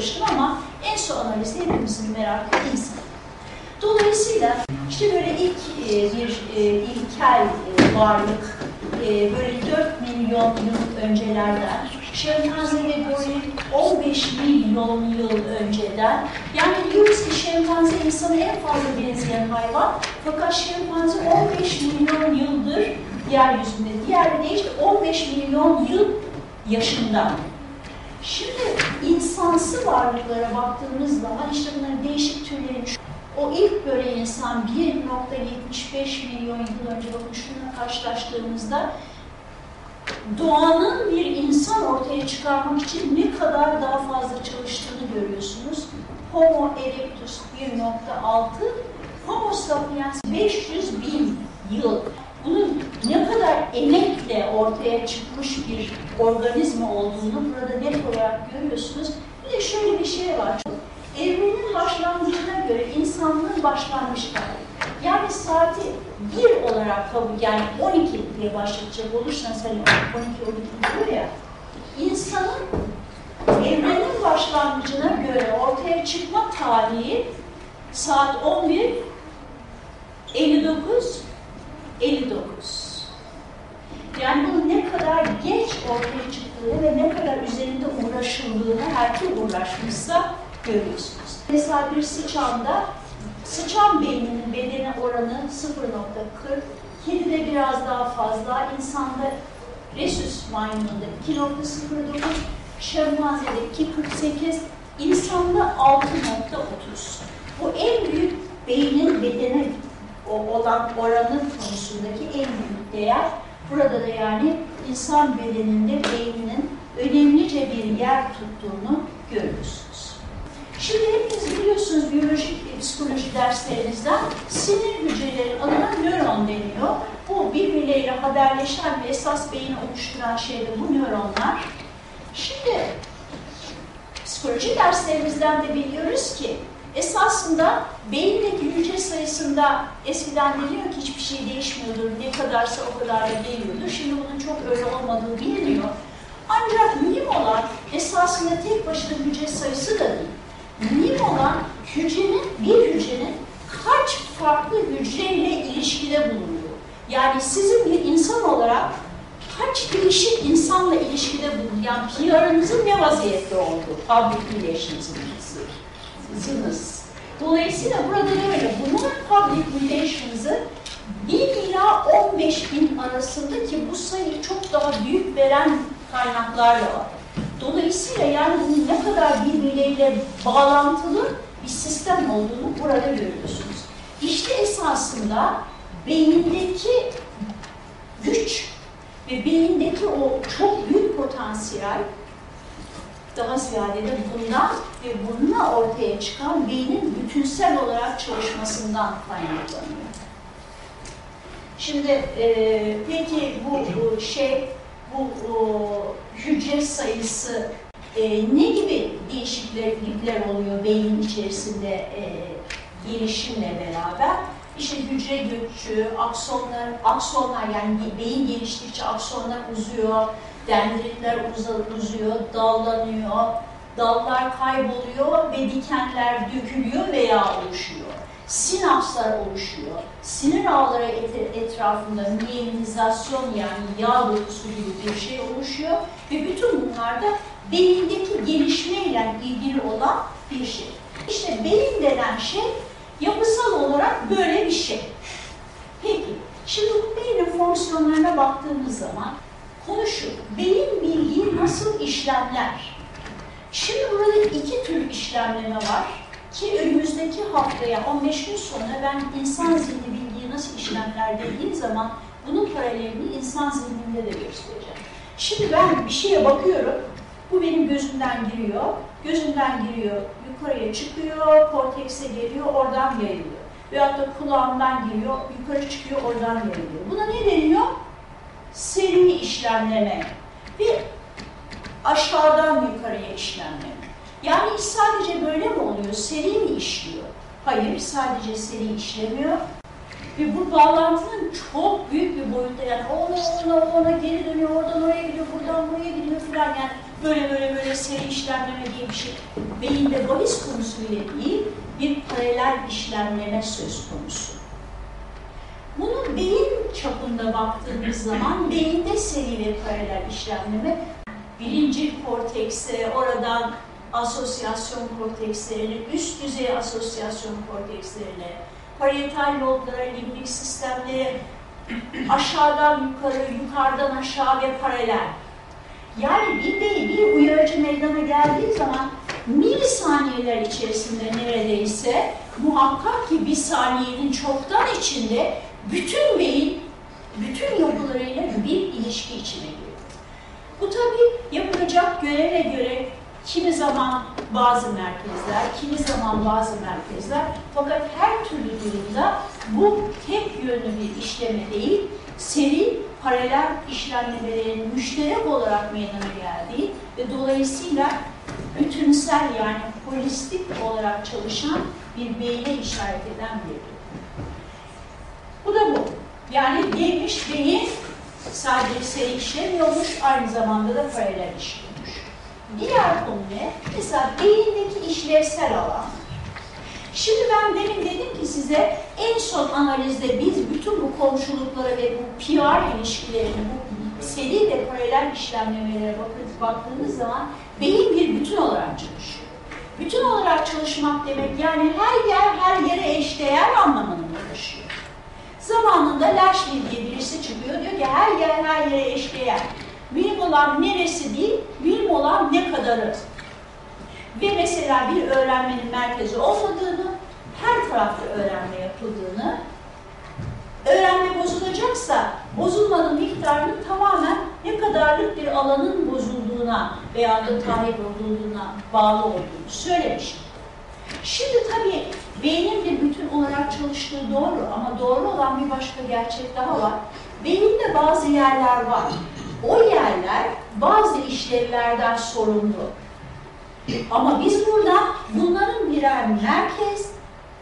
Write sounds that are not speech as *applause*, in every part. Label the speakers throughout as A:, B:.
A: çalıştım ama ensoanalizde hepimizin merakı insan. Dolayısıyla işte böyle ilk e, bir e, ilkel e, varlık böyle 4 milyon yıl öncelerden, şempanze ve goril 15 milyon yıl önceden, yani diyoruz ki şempanze insana en fazla benzeyen hayvan, fakat şempanze 15 milyon yıldır yeryüzünde, diğer de işte 15 milyon yıl yaşında. İnsansı varlıklara baktığımız zaman işte bunların değişik türlerin o ilk böyle insan 1.75 milyon yıl önce bakın şununla karşılaştığımızda doğanın bir insan ortaya çıkarmak için ne kadar daha fazla çalıştığını görüyorsunuz. Homo erectus 1.6, Homo sapiens 500 bin yıl. Bunun ne kadar emekle ortaya çıkmış bir organizma olduğunu burada net olarak görüyorsunuz. Bir de şöyle bir şey var. Evrenin başlangıcına göre insanlığın başlangıç tarihi. Yani saati bir olarak kabul, yani 12 diye başlayacak olursanız hani 12 12 diyor ya, insanın evrenin başlangıcına göre ortaya çıkma tarihi saat 11 59 59. Yani bunun ne kadar geç ortaya çıktığını ve ne kadar üzerinde uğraşıldığını her kim uğraşmışsa görüyorsunuz. Mesela bir sıçanda sıçan beyninin bedene oranı 0.40, kedide biraz daha fazla, insanda Rhesus maymununda 2.09, şempanzede 2.48, insanda 6.30. Bu en büyük beynin bedene olan oranı konusundaki en büyük değer. Burada da yani insan bedeninde beyninin önemlice bir yer tuttuğunu görüyorsunuz. Şimdi hepiniz biliyorsunuz biyolojik psikoloji derslerinizden sinir hücreleri adına nöron deniyor. Bu birbirleriyle haberleşen ve esas beyni oluşturan şey de bu nöronlar. Şimdi psikoloji derslerimizden de biliyoruz ki esasında beyindeki hücre sayısında eskiden deniyor ki hiçbir şey değişmiyordur, ne kadarsa o kadar da geliyordur. Şimdi bunun çok öyle olmadığı biliniyor. Ancak mühim olan esasında tek başına hücre sayısı da değil. Mühim olan hücrenin, bir hücrenin kaç farklı hücreyle ilişkide bulunuyor. Yani sizin bir insan olarak kaç değişik insanla ilişkide bulunuyor. Yani PR'ınızın ne vaziyette olduğu, public relations'ınız. Dolayısıyla burada da öyle. Bunların public relations'ı 1 ila 15 bin arasında ki bu sayı çok daha büyük veren kaynaklarla var. Dolayısıyla yani bunun ne kadar birbirleriyle bağlantılı bir sistem olduğunu burada görüyorsunuz. İşte esasında beyindeki güç ve beyindeki o çok büyük potansiyel daha ziyade de bundan ve bununla ortaya çıkan beynin bütünsel olarak çalışmasından kaynaklanıyor. Şimdi e, peki bu, bu şey bu o, hücre sayısı e, ne gibi değişiklikler oluyor beyin içerisinde e, gelişimle beraber? İşte hücre göçü, aksonlar, aksonlar yani beyin geliştikçe aksonlar uzuyor, dendritler uzuyor, dallanıyor, dallar kayboluyor ve dikenler dökülüyor veya oluşuyor sinapslar oluşuyor. Sinir ağları et etrafında miyelinizasyon yani yağ dokusu gibi bir şey oluşuyor ve bütün bunlar da beyindeki gelişmeyle ilgili olan bir şey. İşte beyin denen şey yapısal olarak böyle bir şey. Peki, şimdi beynin fonksiyonlarına baktığımız zaman konu şu, beyin bilgiyi nasıl işlemler? Şimdi burada iki tür işlemleme var. Ki önümüzdeki haftaya 15 gün sonra ben insan zihni bilgiyi nasıl işlemler dediğim zaman bunun paralelini insan zihninde de göstereceğim. Şimdi ben bir şeye bakıyorum, bu benim gözümden giriyor, gözümden giriyor, yukarıya çıkıyor, kortekse geliyor, oradan yayılıyor. Veyahut da kulağımdan giriyor, yukarı çıkıyor, oradan yayılıyor. Buna ne deniyor? Seri işlemleme. Bir aşağıdan yukarıya işlemleme. Yani sadece böyle mi oluyor? Seri mi işliyor? Hayır, sadece seri işlemiyor. Ve bu bağlantının çok büyük bir boyutta yani ona ona ona geri dönüyor, oradan oraya gidiyor, buradan buraya gidiyor falan yani böyle böyle böyle seri işlemleme diye bir şey. Beyinde bahis konusu bile değil, bir paralel işlemleme söz konusu. Bunun beyin çapında baktığımız zaman beyinde seri ve paralel işlemleme birinci kortekse, oradan asosyasyon kortekslerine, üst düzey asosyasyon kortekslerine, parietal loblara, limbik sistemlere, aşağıdan yukarı, yukarıdan aşağı ve paralel. Yani bir beyin, bir uyarıcı meydana geldiği zaman milisaniyeler içerisinde neredeyse muhakkak ki bir saniyenin çoktan içinde bütün beyin, bütün yapılarıyla bir ilişki içine giriyor. Bu tabii yapılacak göreve göre kimi zaman bazı merkezler, kimi zaman bazı merkezler fakat her türlü durumda bu tek yönlü bir işleme değil, seri paralel işlemlemelerin müşterek olarak meydana geldiği ve dolayısıyla bütünsel yani holistik olarak çalışan bir beyne işaret eden bir durum. Bu da bu. Yani neymiş beyin sadece seri işlemiyormuş, aynı zamanda da paralel işliyormuş. Diğer konu ne? Mesela beyindeki işlevsel alan. Şimdi ben demin dedim ki size en son analizde biz bütün bu komşuluklara ve bu PR ilişkilerini, bu seri ve paralel işlemlemelere bakıp baktığınız zaman beyin bir bütün olarak çalışıyor. Bütün olarak çalışmak demek yani her yer her yere eşdeğer anlamını taşıyor. Zamanında Lashley diye birisi çıkıyor diyor ki her yer her yere eşdeğer. Mühim olan neresi değil, mühim olan ne kadarı. Ve mesela bir öğrenmenin merkezi olmadığını, her tarafta öğrenme yapıldığını, öğrenme bozulacaksa bozulmanın miktarının tamamen ne kadarlık bir alanın bozulduğuna veya da tahrip olduğuna bağlı olduğunu söylemiş. Şimdi tabii beynin bir bütün olarak çalıştığı doğru ama doğru olan bir başka gerçek daha var. Beyinde bazı yerler var. O yerler bazı işlevlerden sorumlu. Ama biz burada bunların birer merkez,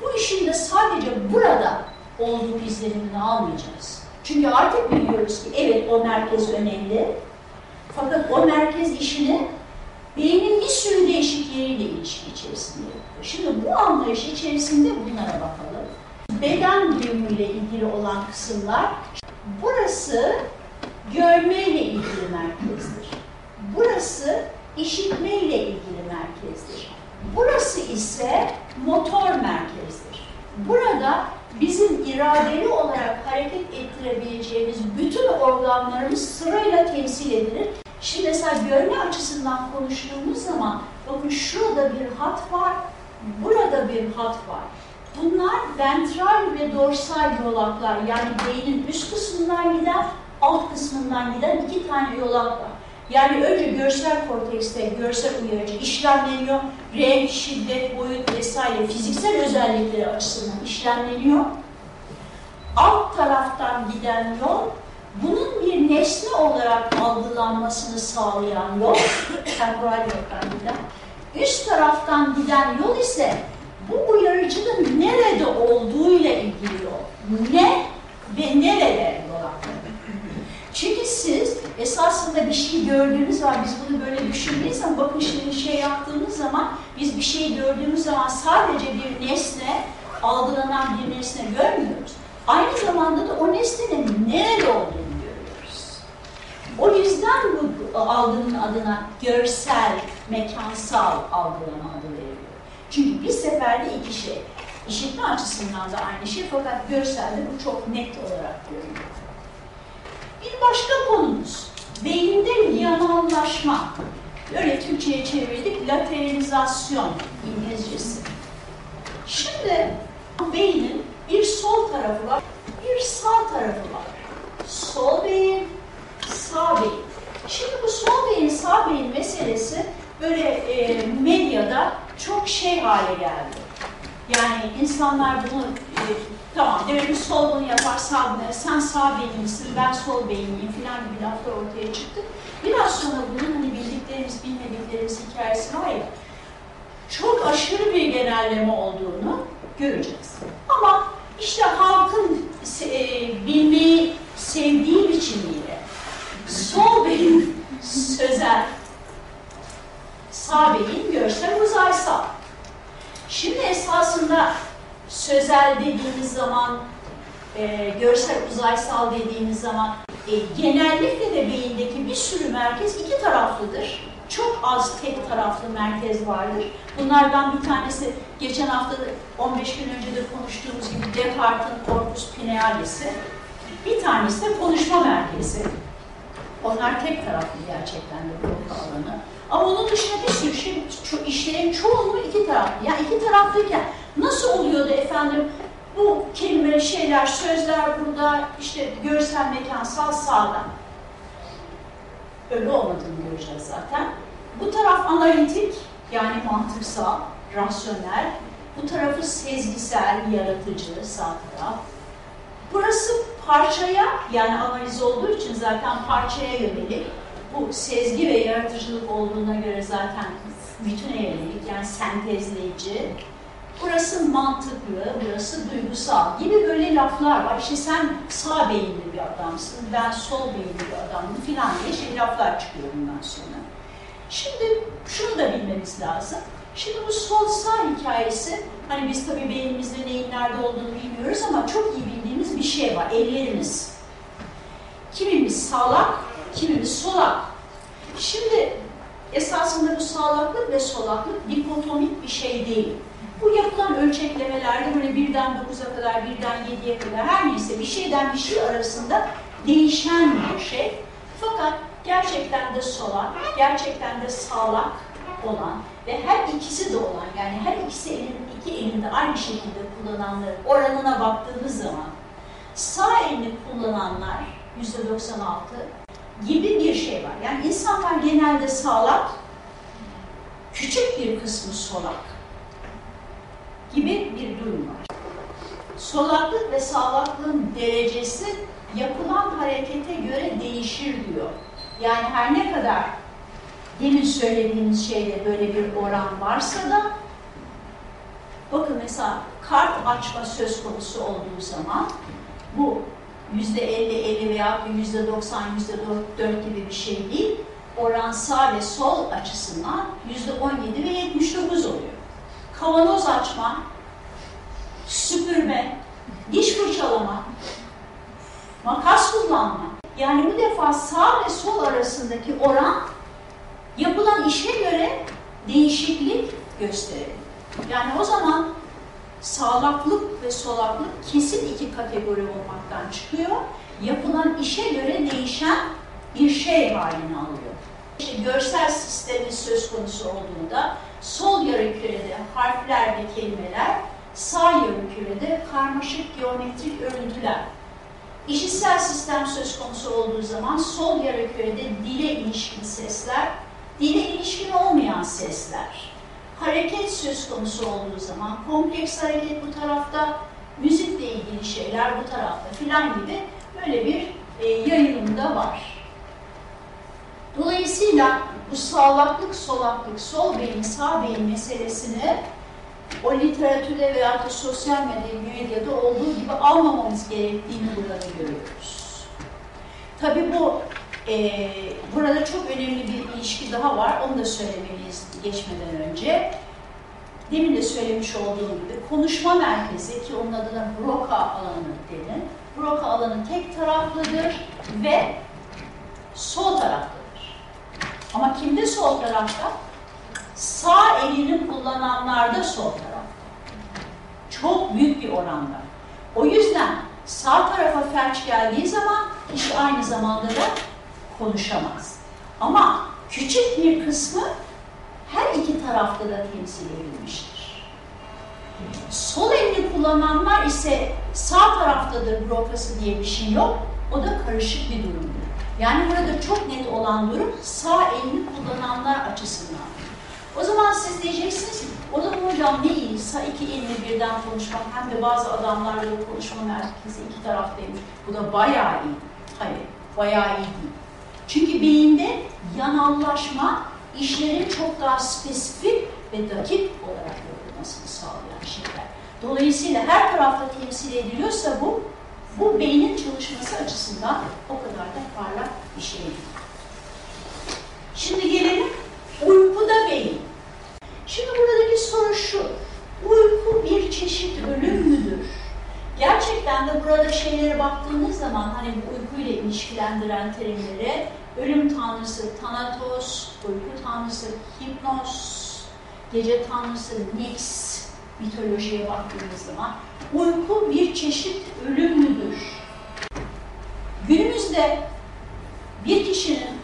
A: bu işin de sadece burada olduğu izlenimini almayacağız. Çünkü artık biliyoruz ki evet o merkez önemli. Fakat o merkez işini beynin bir sürü değişik yeriyle ilişki içerisinde. Şimdi bu anlayış içerisinde bunlara bakalım. Beden duyumuyla ilgili olan kısımlar, burası görmeyle ilgili merkezdir. Burası işitmeyle ilgili merkezdir. Burası ise motor merkezdir. Burada bizim iradeli olarak hareket ettirebileceğimiz bütün organlarımız sırayla temsil edilir. Şimdi mesela görme açısından konuştuğumuz zaman bakın şurada bir hat var, burada bir hat var. Bunlar ventral ve dorsal yolaklar yani beynin üst kısmından giden, alt kısmından giden iki tane yolak var. Yani önce görsel kortekste görsel uyarıcı işlemleniyor. Renk, şiddet, boyut vesaire fiziksel özellikleri açısından işlemleniyor. Alt taraftan giden yol bunun bir nesne olarak algılanmasını sağlayan yol, *coughs* temporal yoldan giden. Üst taraftan giden yol ise bu uyarıcının nerede olduğuyla ilgili yol. Ne ve nerede yol Çünkü siz esasında bir şey gördüğünüz var, biz bunu böyle düşündüğünüz zaman, bakın şimdi şey yaptığımız zaman, biz bir şey gördüğümüz zaman sadece bir nesne, algılanan bir nesne görmüyoruz. Aynı zamanda da o nesnenin nerede olduğunu. O yüzden bu algının adına görsel, mekansal algılama adı veriliyor. Çünkü bir seferde iki şey. İşitme açısından da aynı şey fakat görselde bu çok net olarak görünüyor. Bir başka konumuz, beyinde yanallaşma. Öyle Türkçe'ye çevirdik, lateralizasyon İngilizcesi. Şimdi beynin bir sol tarafı var, bir sağ tarafı var. Sol beyin, sağ beyin. Şimdi bu sol beyin, sağ beyin meselesi böyle e, medyada çok şey hale geldi. Yani insanlar bunu e, tamam demek ki sol bunu yapar sağ bunu sen sağ beyinlisin ben sol beyinliyim filan gibi laflar ortaya çıktı. Biraz sonra bunun hani bildiklerimiz bilmediklerimiz hikayesi var ya çok aşırı bir genelleme olduğunu göreceğiz. Ama işte halkın e, bilmeyi sevdiğim için bile sol beyin sözel, sağ beyin görsel uzaysal. Şimdi esasında sözel dediğimiz zaman, e, görsel uzaysal dediğimiz zaman e, genellikle de beyindeki bir sürü merkez iki taraflıdır. Çok az tek taraflı merkez vardır. Bunlardan bir tanesi geçen hafta 15 gün önce de konuştuğumuz gibi Descartes'in corpus pinealis'i. Bir tanesi de konuşma merkezi. Onlar tek taraflı gerçekten de bu alanı. Ama onun dışında bir sürü şey, ço işlerin çoğunluğu iki taraflı. Yani iki taraflıyken nasıl oluyordu efendim bu kelime, şeyler, sözler burada işte görsel, mekansal sağdan. Öyle olmadığını göreceğiz zaten. Bu taraf analitik yani mantıksal, rasyonel. Bu tarafı sezgisel, yaratıcı sağ taraf. Burası parçaya yani analiz olduğu için zaten parçaya yönelik. Bu sezgi ve yaratıcılık olduğuna göre zaten bütüne yönelik yani sentezleyici. Burası mantıklı, burası duygusal gibi böyle laflar var. İşte sen sağ beyinli bir adamsın, ben sol beyinli bir adamım filan diye şey laflar çıkıyor bundan sonra. Şimdi şunu da bilmemiz lazım. Şimdi bu sol sağ hikayesi, hani biz tabii beynimizde neyin nerede olduğunu bilmiyoruz ama çok iyi bildiğimiz bir şey var, ellerimiz. Kimimiz sağlak, kimimiz solak. Şimdi esasında bu sağlaklık ve solaklık dikotomik bir şey değil. Bu yapılan ölçeklemelerde böyle birden 9'a kadar, birden 7'ye kadar her neyse bir şeyden bir şey arasında değişen bir şey. Fakat gerçekten de solak, gerçekten de sağlak olan ve her ikisi de olan yani her ikisi elin, iki elinde aynı şekilde kullananların oranına baktığımız zaman sağ elini kullananlar yüzde 96 gibi bir şey var. Yani insanlar genelde sağlak, küçük bir kısmı solak gibi bir durum var. Solaklık ve sağlaklığın derecesi yapılan harekete göre değişir diyor. Yani her ne kadar demin söylediğimiz şeyde böyle bir oran varsa da bakın mesela kart açma söz konusu olduğu zaman bu yüzde 50, 50 veya yüzde 90, yüzde 4 gibi bir şey değil. Oran sağ ve sol açısından yüzde 17 ve 79 oluyor. Kavanoz açma, süpürme, diş fırçalama, makas kullanma. Yani bu defa sağ ve sol arasındaki oran yapılan işe göre değişiklik gösterir. Yani o zaman sağlaklık ve solaklık kesin iki kategori olmaktan çıkıyor. Yapılan işe göre değişen bir şey halini alıyor. İşte görsel sistemin söz konusu olduğunda sol yarı kürede harfler ve kelimeler, sağ yarı kürede karmaşık geometrik örüntüler. İşitsel sistem söz konusu olduğu zaman sol yarı kürede dile ilişkin sesler, dile ilişkin olmayan sesler. Hareket söz konusu olduğu zaman kompleks hareket bu tarafta, müzikle ilgili şeyler bu tarafta filan gibi böyle bir e, yayılımda var. Dolayısıyla bu sağlaklık, solaklık, sol beyin, sağ beyin meselesini o literatürde veya da sosyal medyada olduğu gibi almamamız gerektiğini burada görüyoruz. Tabi bu e, burada çok önemli bir ilişki daha var. Onu da söylemeliyiz geçmeden önce. Demin de söylemiş olduğum gibi konuşma merkezi ki onun adına Broca alanı denir. Broca alanı tek taraflıdır ve sol taraftadır. Ama kimde sol tarafta? Sağ elini kullananlarda sol tarafta. Çok büyük bir oranda. O yüzden sağ tarafa felç geldiği zaman kişi aynı zamanda da konuşamaz. Ama küçük bir kısmı her iki tarafta da temsil edilmiştir. Sol elini kullananlar ise sağ taraftadır brokası diye bir şey yok. O da karışık bir durumdur. Yani burada çok net olan durum sağ elini kullananlar açısından. O zaman siz diyeceksiniz o zaman hocam ne iyi iki elini birden konuşmak hem de bazı adamlarla konuşma merkezi iki taraftaymış. Bu da bayağı iyi. Hayır, bayağı iyi değil. Çünkü beyinde yanallaşma işlerin çok daha spesifik ve dakik olarak yapılmasını sağlayan şeyler. Dolayısıyla her tarafta temsil ediliyorsa bu bu beynin çalışması açısından o kadar da parlak bir şey. Şimdi gelelim uykuda beyin. Şimdi buradaki soru şu, uyku bir çeşit ölüm müdür? Gerçekten de burada şeylere baktığınız zaman hani bu uykuyla ilişkilendiren terimlere ölüm tanrısı Thanatos, uyku tanrısı Hipnos, gece tanrısı Nix mitolojiye baktığınız zaman uyku bir çeşit ölüm müdür? Günümüzde bir kişinin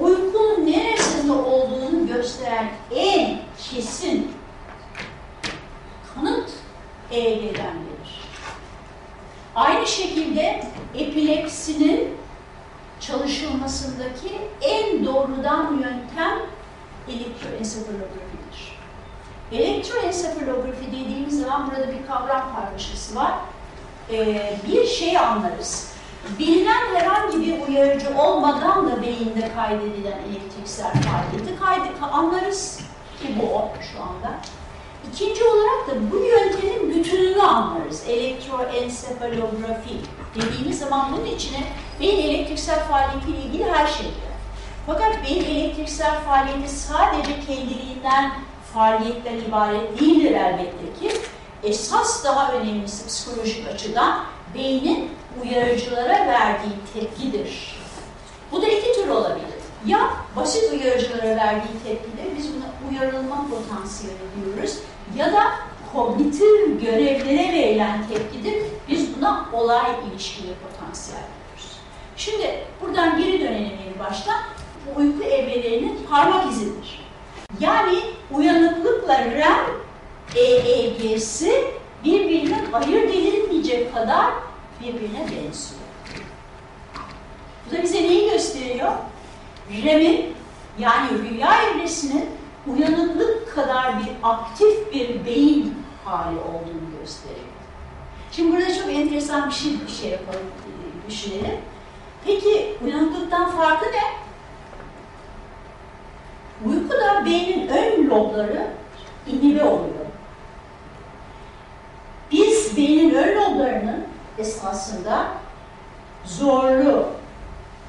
A: uykunun neresinde olduğunu gösteren en kesin kanıt EEG'den gelir. Aynı şekilde epilepsinin çalışılmasındaki en doğrudan yöntem elektroensefalografidir. Elektroensefalografi dediğimiz zaman burada bir kavram karmaşası var. Ee, bir şey anlarız. Bilinen herhangi bir uyarıcı olmadan da beyinde kaydedilen elektriksel faaliyeti kaydı anlarız ki bu o şu anda. İkinci olarak da bu yöntemin bütününü anlarız. Elektroensefalografi dediğimiz zaman bunun içine beyin elektriksel faaliyetiyle ilgili her şey girer. Fakat beyin elektriksel faaliyeti sadece kendiliğinden faaliyetler ibaret değildir elbette ki. Esas daha önemlisi psikolojik açıdan beynin uyarıcılara verdiği tepkidir. Bu da iki tür olabilir. Ya basit uyarıcılara verdiği tepkidir, biz buna uyarılma potansiyeli diyoruz. Ya da kognitif görevlere verilen tepkidir, biz buna olay ilişkili potansiyel diyoruz. Şimdi buradan geri dönelim en baştan. Bu uyku evrelerinin parmak izidir. Yani uyanıklıkla REM EEG'si birbirinden ayırt edilmeyecek kadar birbirine benziyor. Bu da bize neyi gösteriyor? REM'in yani rüya evresinin uyanıklık kadar bir aktif bir beyin hali olduğunu gösteriyor. Şimdi burada çok enteresan bir şey, bir şey yapalım, düşünelim. Peki uyanıklıktan farkı ne? Uykuda beynin ön lobları inhibe oluyor. Biz beynin ön loblarının esasında zorlu,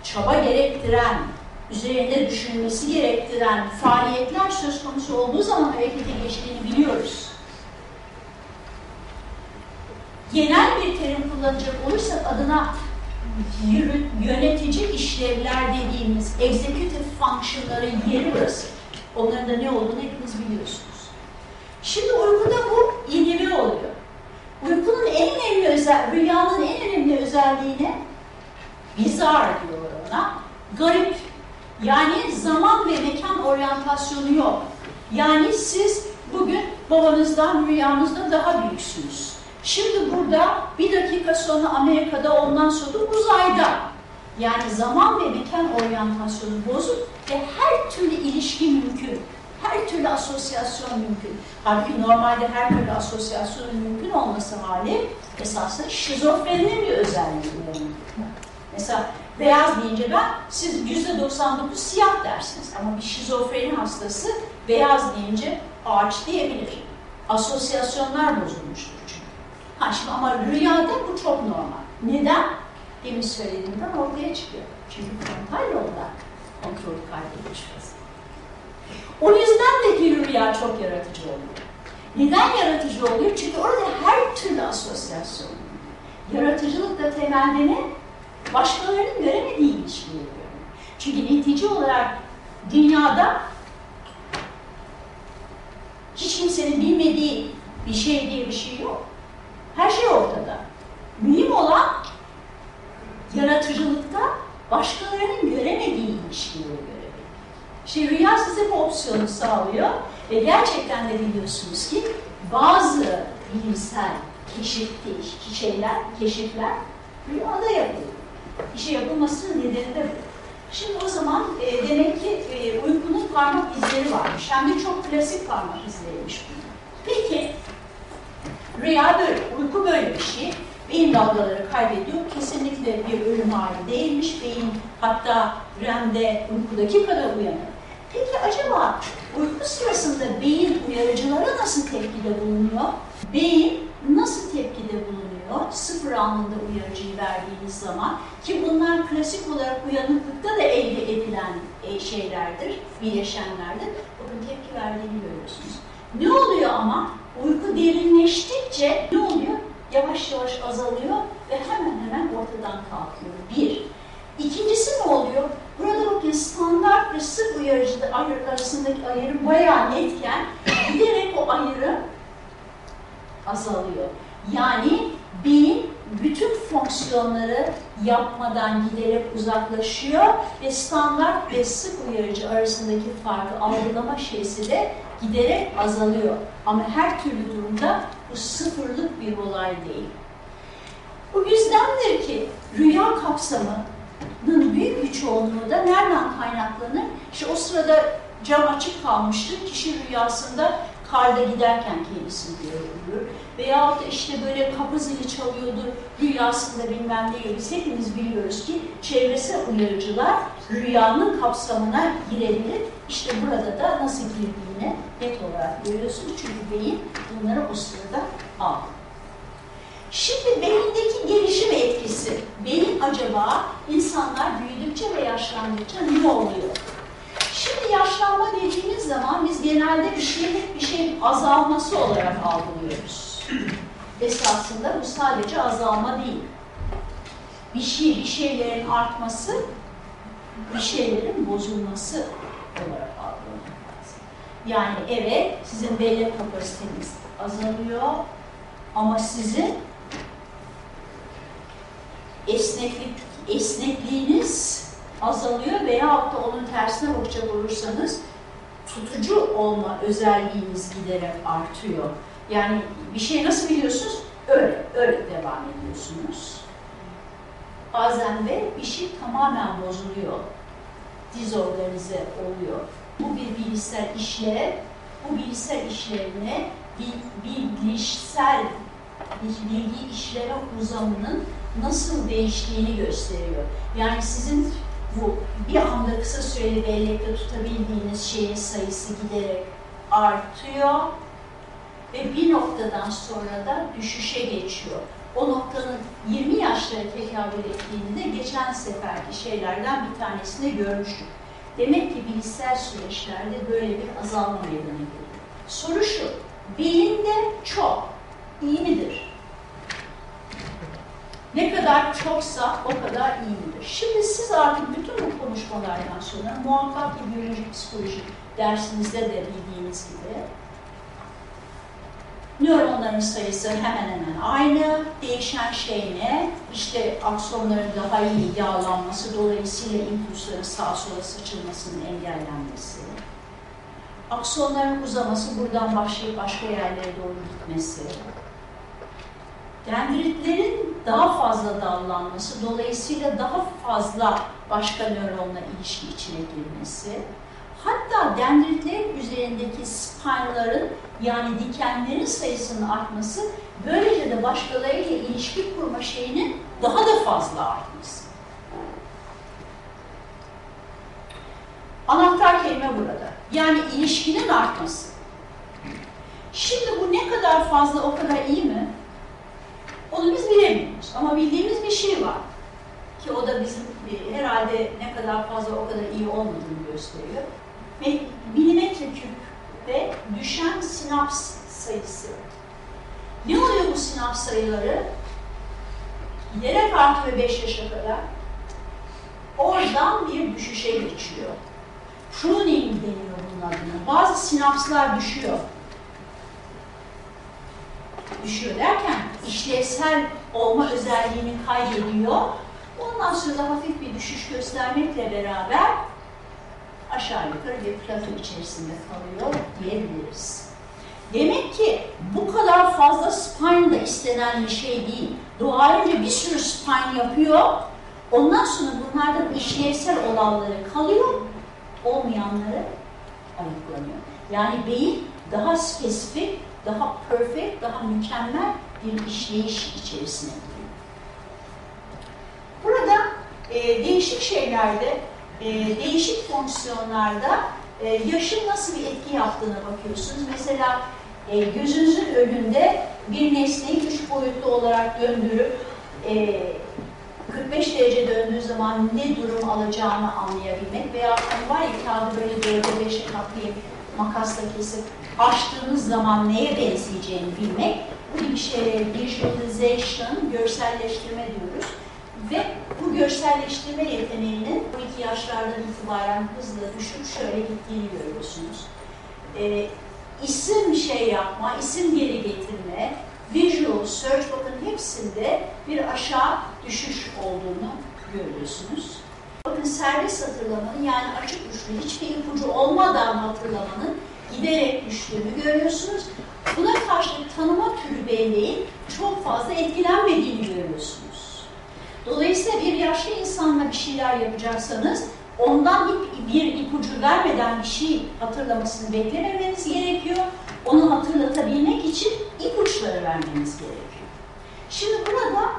A: çaba gerektiren, üzerinde düşünmesi gerektiren faaliyetler söz konusu olduğu zaman harekete geçtiğini biliyoruz. Genel bir terim kullanacak olursak adına yönetici işlevler dediğimiz executive function'ların yeri burası. Onların da ne olduğunu hepiniz biliyorsunuz. Şimdi uykuda bu inhibe oluyor. Uykunun en önemli özel, rüyanın en önemli özelliğine bizar diyorlar ona. Garip. Yani zaman ve mekan oryantasyonu yok. Yani siz bugün babanızdan rüyanızda daha büyüksünüz. Şimdi burada bir dakika sonra Amerika'da ondan sonra uzayda. Yani zaman ve mekan oryantasyonu bozuk ve her türlü ilişki mümkün. Her türlü asosyasyon mümkün. Halbuki normalde her türlü asosyasyonun mümkün olması hali esasında şizofreninin bir özelliği. Mesela beyaz deyince ben siz yüzde 99 siyah dersiniz ama bir şizofreni hastası beyaz deyince ağaç diyebilir. Asosyasyonlar bozulmuştur çünkü. Ha şimdi ama rüyada bu çok normal. Neden? Demin söylediğimden ortaya çıkıyor. Çünkü frontal yolda kontrolü kaybetmiş. O yüzden de ki rüya çok yaratıcı oluyor. Neden yaratıcı oluyor? Çünkü orada her türlü asosyasyon. Yaratıcılık da temelde ne? Başkalarının göremediği ilişkiyi görüyor. Çünkü netice olarak dünyada hiç kimsenin bilmediği bir şey diye bir şey yok. Her şey ortada. Mühim olan yaratıcılıkta başkalarının göremediği ilişkileri görebilmek. İşte rüya size bu opsiyonu sağlıyor ve gerçekten de biliyorsunuz ki bazı bilimsel keşifti, şeyler, keşifler rüyada yapılıyor. İşe yapılmasının nedeni de bu. Şimdi o zaman e, demek ki e, uykunun parmak izleri varmış. Hem de çok klasik parmak izleriymiş bunlar. Peki rüya böyle, uyku böyle bir şey. Beyin dalgaları kaybediyor. Kesinlikle bir ölüm hali değilmiş. Beyin hatta REM'de uykudaki kadar uyanır. Peki acaba uyku sırasında beyin uyarıcılara nasıl tepkide bulunuyor? Beyin nasıl tepkide bulunuyor? Algılanıyor. Sıfır anında uyarıcıyı verdiğiniz zaman ki bunlar klasik olarak uyanıklıkta da elde edilen e, şeylerdir, bileşenlerdir. Bakın tepki verdiğini görüyorsunuz. Ne oluyor ama? Uyku derinleştikçe ne oluyor? Yavaş yavaş azalıyor ve hemen hemen ortadan kalkıyor. Bir. İkincisi ne oluyor? Burada bakın standart ve sık uyarıcı arasındaki ayrım bayağı netken giderek o ayrım azalıyor. Yani beyin bütün fonksiyonları yapmadan giderek uzaklaşıyor ve standart ve sık uyarıcı arasındaki farkı algılama şeysi de giderek azalıyor. Ama her türlü durumda bu sıfırlık bir olay değil. Bu yüzdendir ki rüya kapsamının büyük bir çoğunluğu da nereden kaynaklanır? İşte o sırada cam açık kalmıştır. Kişi rüyasında karda giderken kendisini görür. Veyahut da işte böyle kapı zili çalıyordur, rüyasında bilmem ne. Biz hepimiz biliyoruz ki çevresel uyarıcılar rüyanın kapsamına girebilir. İşte burada da nasıl girdiğini net olarak görüyorsunuz. Çünkü beyin bunları o sırada aldı. Şimdi beyindeki gelişim etkisi. Beyin acaba insanlar büyüdükçe ve yaşlandıkça ne oluyor? Şimdi yaşlanma dediğimiz zaman biz genelde bir şeyin bir şeyin azalması olarak algılıyoruz. *clears throat* Esasında bu sadece azalma değil. Bir şey, bir şeylerin artması, bir şeylerin bozulması olarak algılanıyor. Yani evet, sizin bellek kapasiteniz azalıyor ama sizin esneklik, esnekliğiniz azalıyor veya da onun tersine bakacak olursanız tutucu olma özelliğiniz giderek artıyor. Yani bir şey nasıl biliyorsunuz? Öyle, öyle devam ediyorsunuz. Bazen de bir şey tamamen bozuluyor. Dizorganize oluyor. Bu bir bilişsel işlev. Bu bilişsel işlevine bilişsel bilgi işleme uzamının nasıl değiştiğini gösteriyor. Yani sizin bu bir anda kısa süreli bellekte tutabildiğiniz şeyin sayısı giderek artıyor ve bir noktadan sonra da düşüşe geçiyor. O noktanın 20 yaşlara tekabül ettiğini de geçen seferki şeylerden bir tanesinde görmüştük. Demek ki bilişsel süreçlerde böyle bir azalma meydana geliyor. Soru şu, beyinde çok iyi midir? Ne kadar çoksa o kadar iyi midir? Şimdi siz artık bütün bu konuşmalardan sonra muhakkak ki biyolojik psikoloji dersinizde de bildiğiniz gibi nöronların sayısı hemen hemen aynı. Değişen şey ne? İşte aksonların daha iyi yağlanması, dolayısıyla impulsların sağa sola saçılmasının engellenmesi. Aksonların uzaması, buradan başlayıp başka yerlere doğru gitmesi dendritlerin daha fazla dallanması, dolayısıyla daha fazla başka nöronla ilişki içine girmesi, hatta dendritlerin üzerindeki spine'ların yani dikenlerin sayısının artması, böylece de başkalarıyla ilişki kurma şeyinin daha da fazla artması. Anahtar kelime burada. Yani ilişkinin artması. Şimdi bu ne kadar fazla o kadar iyi mi? Onu biz bilemiyoruz. Ama bildiğimiz bir şey var. Ki o da bizim herhalde ne kadar fazla o kadar iyi olmadığını gösteriyor. Milimetre küp ve düşen sinaps sayısı. Ne oluyor bu sinaps sayıları? Giderek artıyor 5 yaşa kadar. Oradan bir düşüşe geçiyor. Pruning deniyor bunun adına. Bazı sinapslar düşüyor düşüyor derken işlevsel olma özelliğini kaybediyor. Ondan sonra hafif bir düşüş göstermekle beraber aşağı yukarı bir plato içerisinde kalıyor diyebiliriz. Demek ki bu kadar fazla spine da istenen bir şey değil. Doğa önce bir sürü spine yapıyor. Ondan sonra bunlardan işlevsel olanları kalıyor, olmayanları ayıklanıyor. Yani beyin daha spesifik daha perfect, daha mükemmel bir işleyiş içerisine giriyor. Burada e, değişik şeylerde, e, değişik fonksiyonlarda e, yaşın nasıl bir etki yaptığına bakıyorsunuz. Mesela e, gözünüzün önünde bir nesneyi üç boyutlu olarak döndürüp e, 45 derece döndüğü zaman ne durum alacağını anlayabilmek veya hani var ya kağıdı böyle dörde beşe katlayıp makasla kesip açtığınız zaman neye benzeyeceğini bilmek bu gibi şeylere visualization, görselleştirme diyoruz. Ve bu görselleştirme yeteneğinin 12 yaşlardan itibaren hızla düşüp şöyle gittiğini görüyorsunuz. Ee, isim şey yapma, isim geri getirme, visual search bakın hepsinde bir aşağı düşüş olduğunu görüyorsunuz. Bakın serbest hatırlamanın yani açık uçlu hiçbir ipucu olmadan hatırlamanın giderek düştüğünü görüyorsunuz. Buna karşılık tanıma türü belleğin çok fazla etkilenmediğini görüyorsunuz. Dolayısıyla bir yaşlı insanla bir şeyler yapacaksanız ondan bir, bir ipucu vermeden bir şey hatırlamasını beklememeniz gerekiyor. Onu hatırlatabilmek için ipuçları vermeniz gerekiyor. Şimdi burada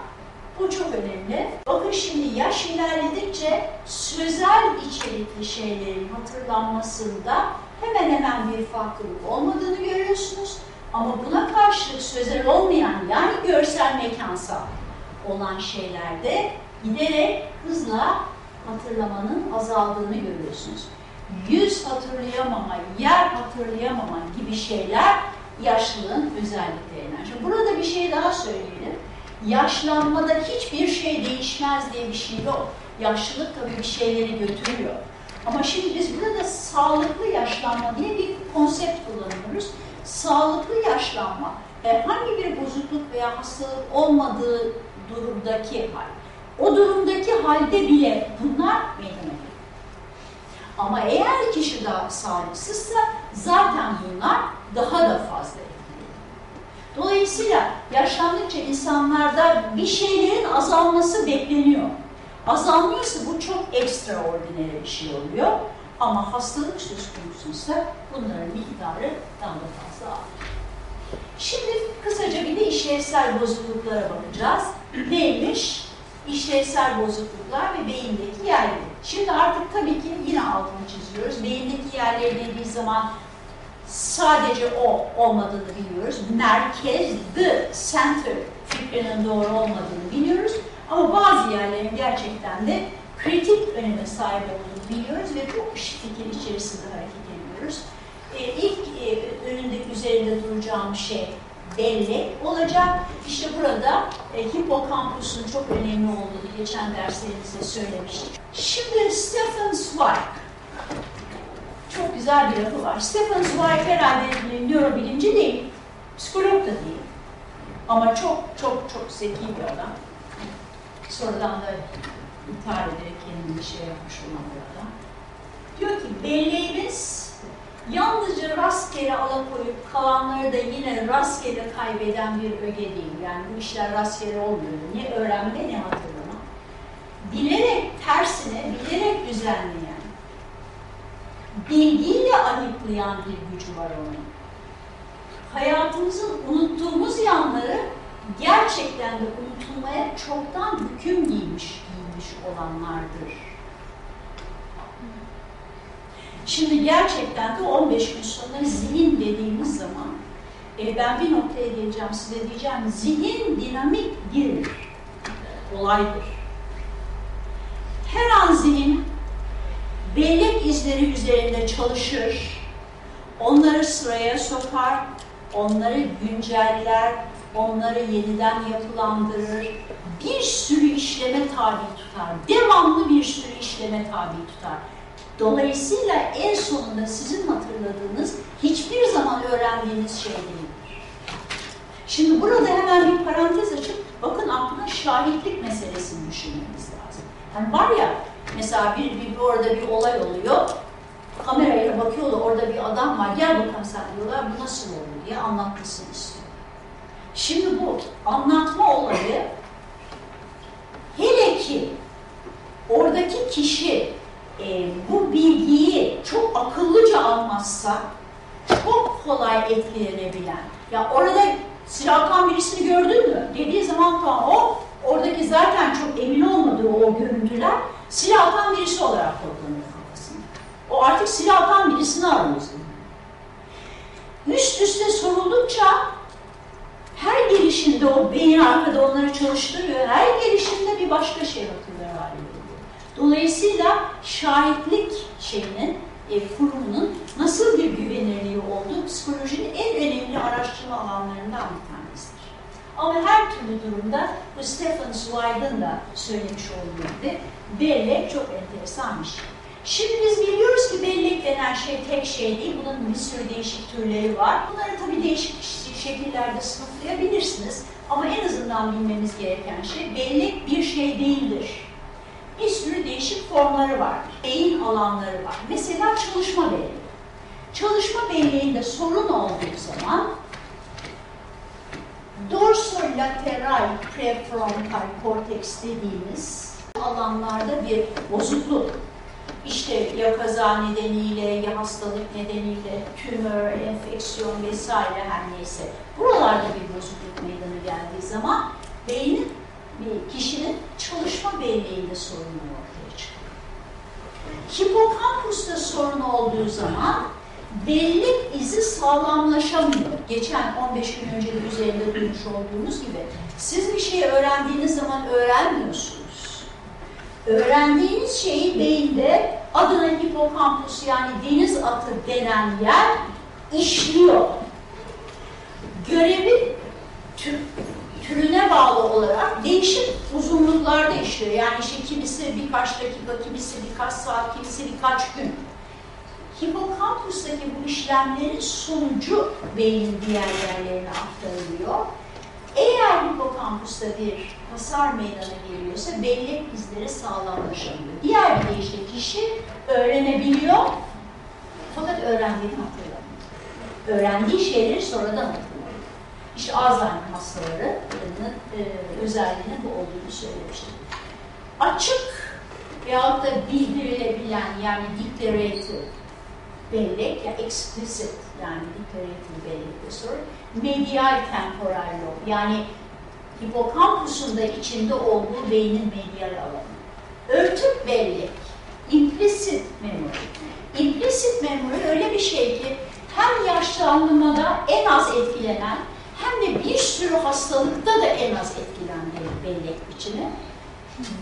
A: bu çok önemli. Bakın şimdi yaş ilerledikçe sözel içerikli şeylerin hatırlanmasında hemen hemen bir farklılık olmadığını görüyorsunuz. Ama buna karşılık sözel olmayan yani görsel mekansal olan şeylerde giderek hızla hatırlamanın azaldığını görüyorsunuz. Yüz hatırlayamama, yer hatırlayamama gibi şeyler yaşlılığın özelliklerinden. Şimdi burada bir şey daha söyleyelim. Yaşlanmada hiçbir şey değişmez diye bir şey yok. Yaşlılık tabii bir şeyleri götürüyor. Ama şimdi biz burada sağlıklı yaşlanma diye bir konsept kullanıyoruz. Sağlıklı yaşlanma herhangi bir bozukluk veya hastalık olmadığı durumdaki hal. O durumdaki halde bile bunlar meydana geliyor. Ama eğer kişi daha sağlıksızsa zaten bunlar daha da fazla etkiliyor. Dolayısıyla yaşlandıkça insanlarda bir şeylerin azalması bekleniyor. Azalmıyorsa bu çok ekstraordinary bir şey oluyor. Ama hastalık söz konusuysa bunların miktarı daha da fazla artıyor. Şimdi kısaca bir de işlevsel bozukluklara bakacağız. *clears throat* Neymiş? İşlevsel bozukluklar ve beyindeki yerleri. Şimdi artık tabii ki yine altını çiziyoruz. Beyindeki yerleri dediği zaman sadece o olmadığını biliyoruz. Merkez, the center fikrinin doğru olmadığını biliyoruz. Ama bazı yerlerin gerçekten de kritik öneme sahip olduğunu biliyoruz ve bu fikir içerisinde hareket ediyoruz. Ee, ilk e, önünde üzerinde duracağım şey belli olacak. İşte burada e, hipokampusun çok önemli olduğunu geçen derslerimizde söylemiştik. Şimdi Stephen Zweig çok güzel bir lafı var. Stephen Zweig herhalde nörobilimci değil, psikolog da değil. Ama çok çok çok zeki bir adam. Sonradan da intihar ederek kendini şey yapmış olan bir adam. Diyor ki belleğimiz yalnızca rastgele alakoyup kalanları da yine rastgele kaybeden bir öge değil. Yani bu işler rastgele olmuyor. Ne öğrenme ne hatırlama. Bilerek tersine, bilerek düzenleyen, bilgiyle ayıklayan bir gücü var onun. Hayatımızın unuttuğumuz yanları gerçekten de unutulmaya çoktan hüküm giymiş, giymiş olanlardır. Şimdi gerçekten de 15 gün sonra zihin dediğimiz zaman e, ben bir noktaya geleceğim size diyeceğim zihin dinamikdir, olaydır. Her an zihin bellek izleri üzerinde çalışır, onları sıraya sokar, onları günceller, onları yeniden yapılandırır, bir sürü işleme tabi tutar, devamlı bir sürü işleme tabi tutar. Dolayısıyla en sonunda sizin hatırladığınız hiçbir zaman öğrendiğiniz şey değildir. Şimdi burada hemen bir parantez açıp bakın aklına şahitlik meselesini düşünmemiz lazım. Yani var ya mesela bir, bir orada bir olay oluyor, kameraya bakıyorlar orada bir adam var gel bakalım sen diyorlar bu nasıl oldu diye anlatmasını istiyor. Şimdi bu anlatma olayı hele ki oradaki kişi e, bu bilgiyi çok akıllıca almazsa çok kolay etkilenebilen. Ya orada silahtan birisini gördün mü? Dediği zaman tamam o oradaki zaten çok emin olmadığı o görüntüler silahtan birisi olarak kodlanıyor kafasında. O artık silahtan birisini arıyor. Üst üste soruldukça Her gelişinde o beyin arkada onları çalıştırıyor. Her gelişinde bir başka şey hatırlıyor geliyor. Dolayısıyla şahitlik şeyinin, e, kurumunun nasıl bir güvenirliği olduğu psikolojinin en önemli araştırma alanlarından bir tanesidir. Ama her türlü durumda bu Stephen Zweig'ın da söylemiş olduğu gibi bellek çok enteresan bir şey. Şimdi biz biliyoruz ki bellek denen şey tek şey değil. Bunun bir sürü değişik türleri var. Bunları tabii değişik şekillerde sınıflayabilirsiniz. Ama en azından bilmemiz gereken şey bellek bir şey değildir. Bir sürü değişik formları var. Beyin alanları var. Mesela çalışma belleği. Çalışma belleğinde sorun olduğu zaman dorsolateral prefrontal korteks dediğimiz alanlarda bir bozukluk işte ya kaza nedeniyle ya hastalık nedeniyle tümör, enfeksiyon vesaire her neyse buralarda bir bozukluk meydana geldiği zaman beynin bir kişinin çalışma belleğinde sorunu ortaya çıkıyor. Hipokampusta sorun olduğu zaman bellek izi sağlamlaşamıyor. Geçen 15 gün önce de üzerinde duymuş olduğunuz gibi siz bir şeyi öğrendiğiniz zaman öğrenmiyorsunuz öğrendiğiniz şeyi beyinde adına hipokampus yani deniz atı denen yer işliyor. Görevi tür, türüne bağlı olarak değişik uzunluklarda işliyor. Yani işte kimisi birkaç dakika, kimisi birkaç saat, kimisi birkaç gün. Hipokampustaki bu işlemlerin sonucu beynin diğer yerlerine aktarılıyor. Eğer hipokampusta bir hasar meydana geliyorsa bellek izleri sağlamlaşamıyor. Diğer bir deyişle kişi öğrenebiliyor fakat öğrendiğini hatırlamıyor. Öğrendiği şeyleri sonradan hatırlamıyor. İşte Alzheimer hastalarının e, özelliğinin bu olduğunu söylemiştim. Açık veyahut da bildirilebilen yani declarative bellek ya explicit yani declarative bellek disorder medial temporal lob yani hipokampusun da içinde olduğu beynin medial alanı. Örtük bellek, implicit memory. Implicit memory öyle bir şey ki hem yaşlanmada en az etkilenen hem de bir sürü hastalıkta da en az etkilenen bellek biçimi.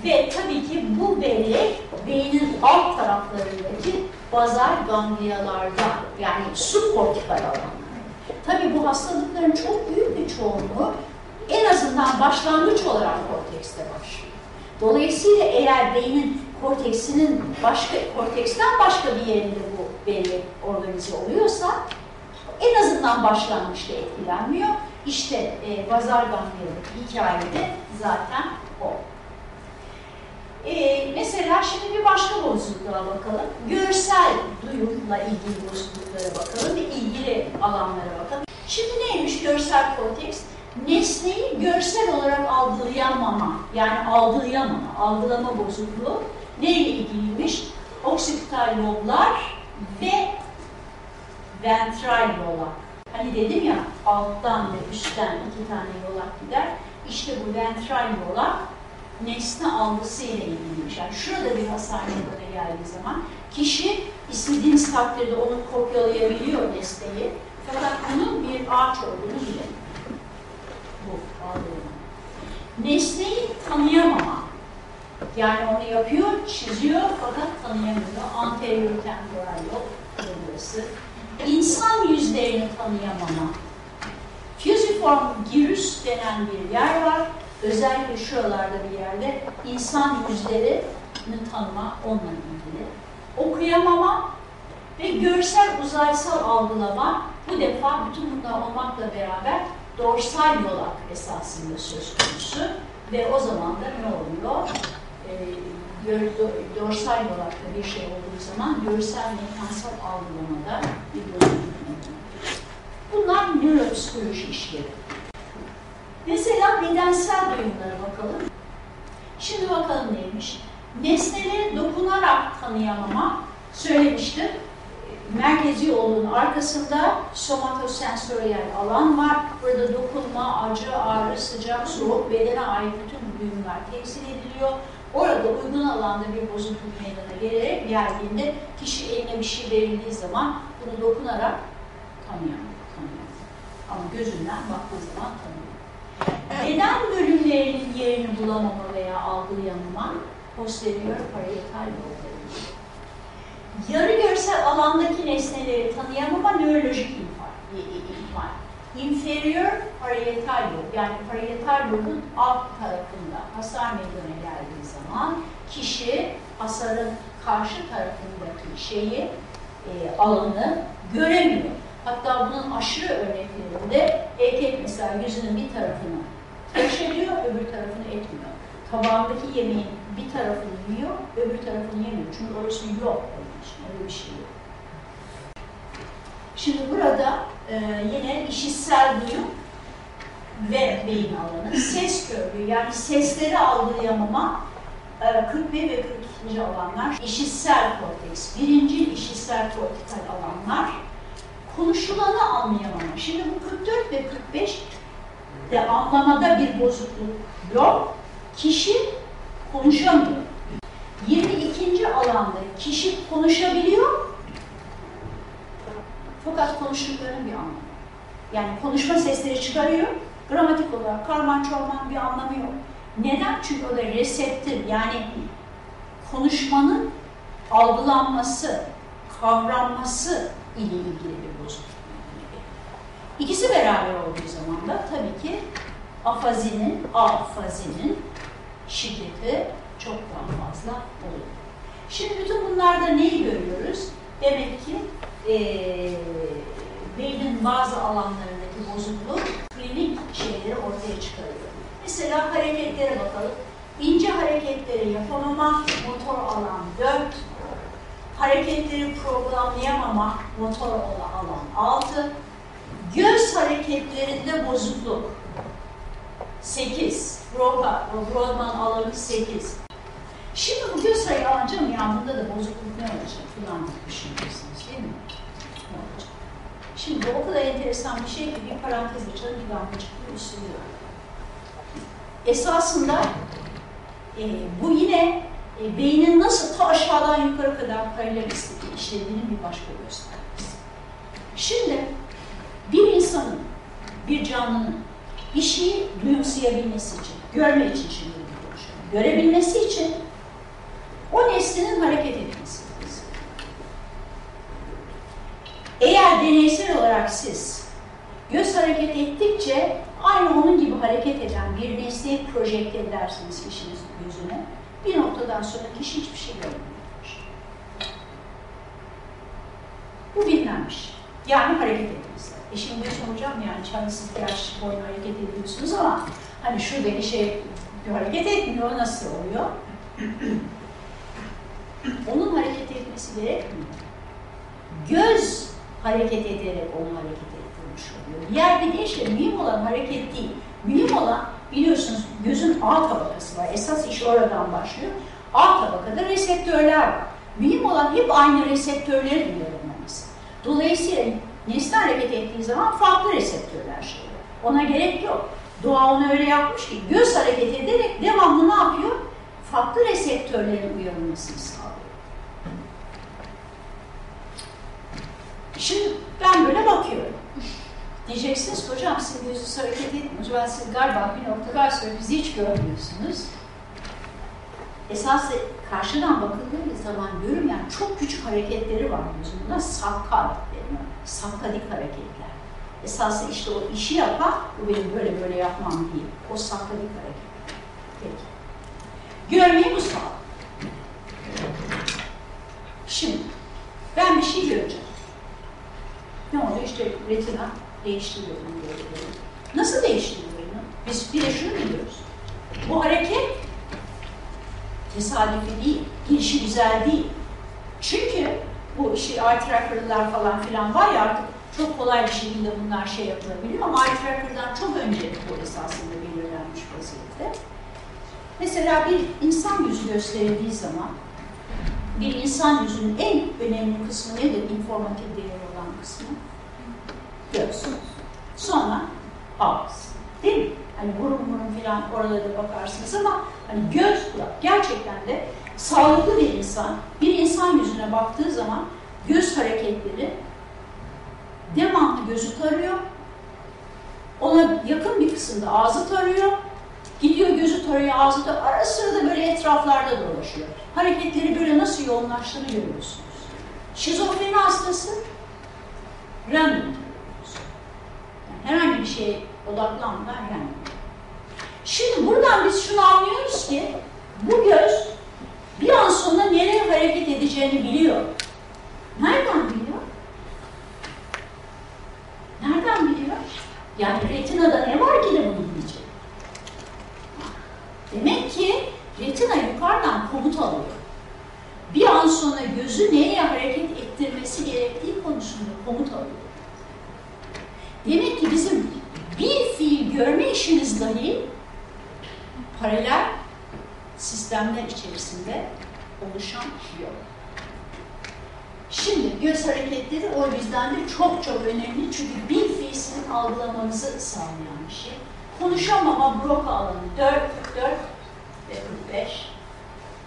A: Ve tabii ki bu bellek beynin alt taraflarındaki bazal gangliyalarda yani subkortikal alanlar. Tabii bu hastalıkların çok büyük bir çoğunluğu en azından başlangıç olarak kortekste başlıyor. Dolayısıyla eğer beynin korteksinin başka korteksten başka bir yerinde bu belli organize oluyorsa en azından başlangıçta etkilenmiyor. İşte e, bazal gangliyalık hikayede zaten o. Ee, mesela şimdi bir başka bozukluğa bakalım. Görsel duyumla ilgili bozukluklara bakalım ve ilgili alanlara bakalım. Şimdi neymiş görsel korteks? Nesneyi görsel olarak algılayamama, yani algılayamama, algılama bozukluğu neyle ilgiliymiş? Oksipital loblar ve ventral yolak. Hani dedim ya alttan ve üstten iki tane yolak gider. İşte bu ventral yolak nesne algısıyla ilgiliymiş. Yani şurada bir hasar meydana geldiği zaman kişi istediğiniz takdirde onu kopyalayabiliyor nesneyi. Fakat bunun bir ağaç olduğunu bilir. Bu algılama. Nesneyi tanıyamama. Yani onu yapıyor, çiziyor fakat tanıyamıyor. Anterior temporal yok burası. İnsan yüzlerini tanıyamama. Fusiform gyrus denen bir yer var özellikle şuralarda bir yerde insan yüzlerini tanıma onunla ilgili. Okuyamama ve görsel uzaysal algılama bu defa bütün bunlar olmakla beraber dorsal yolak esasında söz konusu ve o zaman da ne oluyor? Ee, dorsal yolakta bir şey olduğu zaman görsel mekansal algılamada bir bozukluk Bunlar nöropsikoloji işleri. Mesela bedensel duyumlara bakalım. Şimdi bakalım neymiş. Nesneleri dokunarak tanıyamama söylemiştim. Merkezi yolun arkasında somatosensöriyel alan var. Burada dokunma, acı, ağrı, sıcak, soğuk, bedene ait bütün duyumlar temsil ediliyor. Orada uygun alanda bir bozukluk meydana gelerek geldiğinde kişi eline bir şey verildiği zaman bunu dokunarak tanıyamıyor. tanıyamıyor. Ama gözünden baktığı zaman tanıyor. Beden bölümlerinin yerini bulamama veya algılayamama posterior parietal lobları. Yarı görsel alandaki nesneleri tanıyamama nörolojik ihmal. Inferior parietal lob yani parietal lobun alt tarafında hasar meydana geldiği zaman kişi hasarın karşı tarafındaki şeyi, e, alanı göremiyor. Hatta bunun aşırı örneklerinde erkek mesela yüzünün bir tarafını tıraş öbür tarafını etmiyor. Tabağındaki yemeğin bir tarafını yiyor, öbür tarafını yemiyor. Çünkü orası yok onun için, öyle bir şey yok. Şimdi burada e, yine işitsel duyum ve beyin alanı, ses körlüğü yani sesleri algılayamama 41 e, ve 42. alanlar işitsel korteks, birinci işitsel kortikal konuşulanı anlayamama. Şimdi bu 44 ve 45 de anlamada bir bozukluk yok. Kişi konuşamıyor. 22. alanda kişi konuşabiliyor fakat konuştuklarının bir anlamı. Yani konuşma sesleri çıkarıyor. Gramatik olarak karman çorman bir anlamı yok. Neden? Çünkü o da reseptif yani konuşmanın algılanması, kavranması ile ilgili bir bozukluk. İkisi beraber olduğu zaman da tabii ki afazinin, afazinin şiddeti çok daha fazla oluyor. Şimdi bütün bunlarda neyi görüyoruz? Demek ki e, beynin bazı alanlarındaki bozukluk klinik şeyleri ortaya çıkarıyor. Mesela hareketlere bakalım. İnce hareketleri yapamama, motor alan 4, hareketleri programlayamama, motor alan 6, göz hareketlerinde bozukluk 8, Broca, Brodmann alanı 8. Şimdi bu göz alacağım ya bunda da bozukluk ne olacak filan düşünüyorsunuz değil mi? Ne olacak? Şimdi o kadar enteresan bir şey ki bir parantez açalım bir damlacık bir üstüne Esasında e, bu yine e, beynin nasıl ta aşağıdan yukarı kadar paralel işlediğinin bir başka göstergesi. Şimdi bir insanın, bir canlının bir şeyi duyumsayabilmesi için, görme için şimdi konuşuyorum, görebilmesi için o nesnenin hareket etmesi. Eğer deneysel olarak siz göz hareket ettikçe aynı onun gibi hareket eden bir nesneyi projekte edersiniz kişinin gözüne, bir noktadan sonra kişi hiçbir şey görmüyor. Bu bilinmiş. Yani hareket etmesi. E şimdi soracağım yani çay siz yaş boyun hareket ediyorsunuz ama hani şu beni şey hareket etmiyor nasıl oluyor? *clears throat* Onun hareket etmesi gerekmiyor. Göz hareket ederek onu hareket ettirmiş oluyor. Diğer bir deyişle mühim olan hareket değil. Mühim olan biliyorsunuz gözün A tabakası var. Esas iş oradan başlıyor. A tabakada reseptörler var. Mühim olan hep aynı reseptörleri uyarılmaması. Dolayısıyla nesne hareket ettiği zaman farklı reseptörler şey Ona gerek yok. Doğa onu öyle yapmış ki göz hareket ederek devamlı ne yapıyor? Farklı reseptörlerin uyarılmasını sağlıyor. Şimdi ben böyle bakıyorum. Diyeceksiniz hocam sizin gözünüz hareket etmiyor. Ben siz galiba bir noktalar sonra bizi hiç görmüyorsunuz. Esas karşıdan bakıldığı zaman görüyorum yani çok küçük hareketleri var gözümde. Sakkal deniyor. Sakkadik hareketler. Esası işte o işi yapan, bu benim böyle böyle yapmam değil. O sakkadik hareket. Peki. Görmeyi sağ. Şimdi ben bir şey göreceğim. Ne oldu? İşte retina değiştiriyor bunu Nasıl değiştiriyor bunu? Biz bir de şunu biliyoruz. Bu hareket tesadüfi değil, gelişi güzel değil. Çünkü bu işte eye tracker'lar falan filan var ya artık çok kolay bir şekilde bunlar şey yapılabiliyor ama tracker'dan çok önce bu esasında belirlenmiş vaziyette. Mesela bir insan yüzü gösterildiği zaman bir insan yüzünün en önemli kısmı nedir? İnformatif değeri olan kısmı. Göz. Sonra ağız. Değil mi? Hani burun burun filan oralarda bakarsınız ama hani göz kulak gerçekten de sağlıklı bir insan bir insan yüzüne baktığı zaman göz hareketleri devamlı gözü tarıyor Ona yakın bir kısımda ağzı tarıyor. Gidiyor gözü tarıyor, ağzı tarıyor. Ara sıra da böyle etraflarda dolaşıyor. Hareketleri böyle nasıl yoğunlaştığını görüyorsunuz. Şizofreni hastası. Yani herhangi bir şeye odaklanmadan random. Şimdi buradan biz şunu anlıyoruz ki bu göz bir an sonra nereye hareket edeceğini biliyor. Nereden biliyor? Nereden biliyor? Yani retinada ne var ki de bunu bilecek? Demek ki retina yukarıdan komut alıyor. Bir an sonra gözü neye hareket ettirmesi gerektiği konusunda komut alıyor. Demek ki bizim bir fiil görme işimiz dahi paralel sistemler içerisinde oluşan yol. Şimdi göz hareketleri o yüzden de çok çok önemli çünkü bir fiil sizin algılamanızı sağlayan bir şey. Konuşamama Broca alanı 4, 44 ve 45.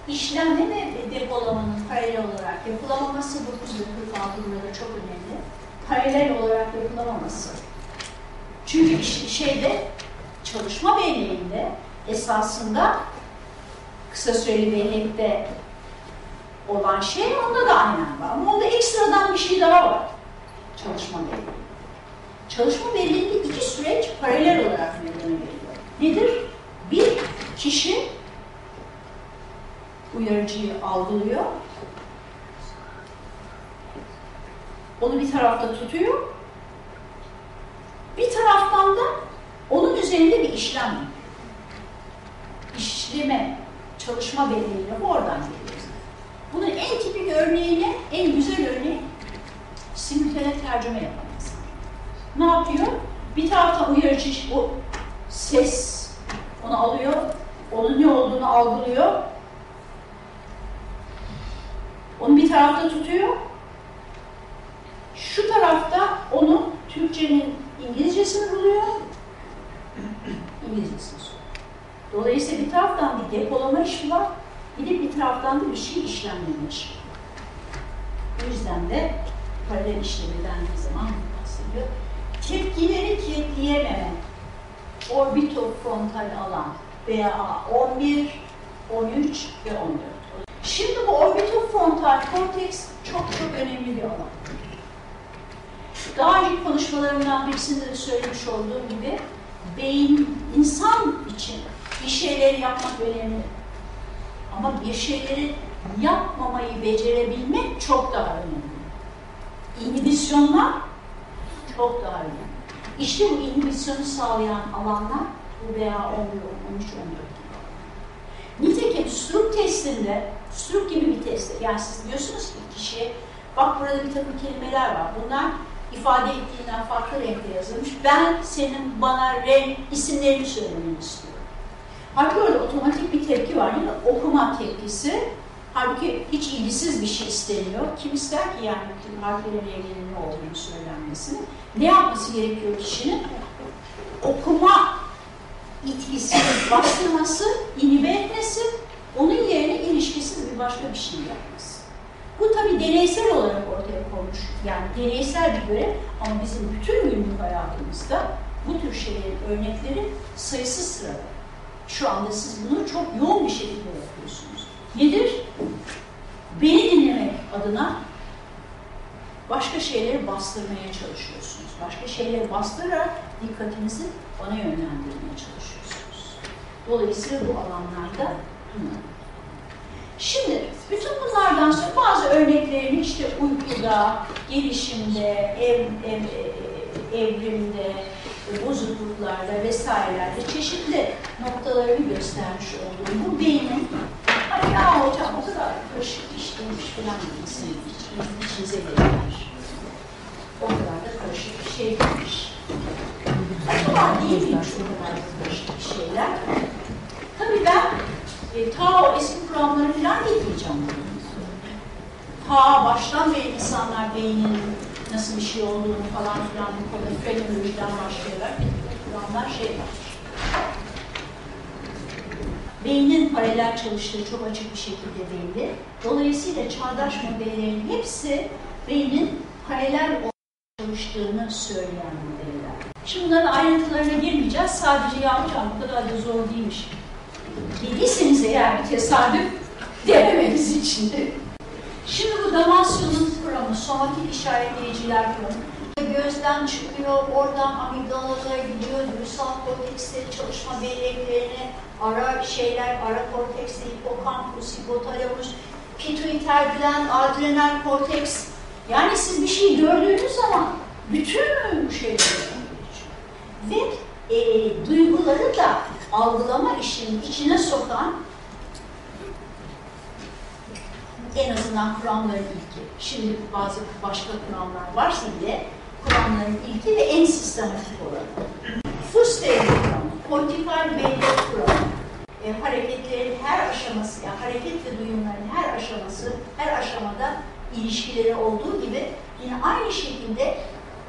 A: İşlenme ve depolamanın paralel olarak yapılamaması 9 ve 46 burada çok önemli. Paralel olarak yapılamaması. Çünkü şeyde çalışma belleğinde esasında kısa süreli bellekte olan şey onda da aynen var. Ama onda ekstradan bir şey daha var. Çalışma belleği. Çalışma belleğinde iki süreç paralel olarak meydana geliyor. Nedir? Bir, kişi uyarıcıyı algılıyor. Onu bir tarafta tutuyor. Bir taraftan da onun üzerinde bir işlem yapıyor. İşleme, çalışma belleğiyle bu oradan geliyor. Bunun en tipik örneğini, en güzel örneği simultane tercüme yapan. Ne yapıyor? Bir taraftan uyarıcı o ses onu alıyor, onun ne olduğunu algılıyor. Onu bir tarafta tutuyor. Şu tarafta onu Türkçenin İngilizcesini buluyor. İngilizcesini soruyor. Dolayısıyla bir taraftan bir depolama işi var, bir de bir taraftan da bir şey var. O yüzden de paralel işlemi dendiği zaman bahsediyor. Tepkileri kilitleyememe, orbitofrontal alan veya 11, 13 ve 14. Şimdi bu orbitofrontal korteks çok çok önemli bir alan. Daha önce konuşmalarımdan birisinde de söylemiş olduğum gibi beyin insan için bir şeyleri yapmak önemli. Ama bir şeyleri yapmamayı becerebilmek çok daha önemli. İnhibisyonlar çok daha önemli. İşte bu inhibisyonu sağlayan alanlar bu veya 11, 13, 14 gibi. Nitekim Stroop testinde, Stroop gibi bir testte, yani siz diyorsunuz ki kişiye, bak burada bir takım kelimeler var, bunlar ifade ettiğinden farklı renkte yazılmış. Ben senin bana renk isimlerini söylemeni istiyorum. Halbuki orada otomatik bir tepki var. Yani okuma tepkisi. Halbuki hiç ilgisiz bir şey isteniyor. Kim ister ki yani bütün harflerle ilgili ne olduğunu söylenmesini. Ne yapması gerekiyor kişinin? Okuma itkisini bastırması, inhibe etmesi, onun yerine ilişkisiz bir başka bir şey yapması. Bu tabi deneysel olarak ortaya konmuş. Yani deneysel bir görev ama bizim bütün günlük hayatımızda bu tür şeylerin örnekleri sayısız sırada. Şu anda siz bunu çok yoğun bir şekilde yapıyorsunuz. Nedir? Beni dinlemek adına başka şeyleri bastırmaya çalışıyorsunuz. Başka şeyleri bastırarak dikkatinizi bana yönlendirmeye çalışıyorsunuz. Dolayısıyla bu alanlarda bunlar. Şimdi bütün bunlardan sonra bazı örneklerini işte uykuda, gelişimde, ev, ev, evrimde, bozukluklarda vesairelerde çeşitli noktalarını göstermiş olduğum bu beynin hani ya hocam o kadar karışık işlemiş falan demişsiniz içinize gelir. O kadar da karışık bir şey demiş. Acaba değil miymiş o kadar da karışık bir şeyler? Tabii ben e, ta o eski kuramları falan getireceğim. Ta baştan beri insanlar beynin nasıl bir şey olduğunu falan filan bu konuda fenomenolojiden başlayarak kuramlar şey var. Beynin paralel çalıştığı çok açık bir şekilde belli. Dolayısıyla çağdaş modellerin hepsi beynin paralel çalıştığını söyleyen modeller. Şimdi bunların ayrıntılarına girmeyeceğiz. Sadece ya hocam bu kadar da zor değilmiş. Dediyseniz eğer bir tesadüf demememiz için. Şimdi bu Damasyon'un kuramı, somatik işaretleyiciler kuramı. Gözden çıkıyor, oradan amigdalalara gidiyor, duysal korteksleri çalışma belleklerine, ara şeyler, ara korteksli, hipokampus, hipotalamus, pituiter gland, adrenal korteks. Yani siz bir şey gördüğünüz zaman bütün bu şeyleri ve e, duyguları da algılama işinin içine sokan en azından kuramların ilki. Şimdi bazı başka kuramlar varsa bile kuramların ilki ve en sistematik olanı. Fuster kuramı, politikal bellek kuramı, e, hareketlerin her aşaması, yani hareket ve duyumların her aşaması, her aşamada ilişkileri olduğu gibi yine aynı şekilde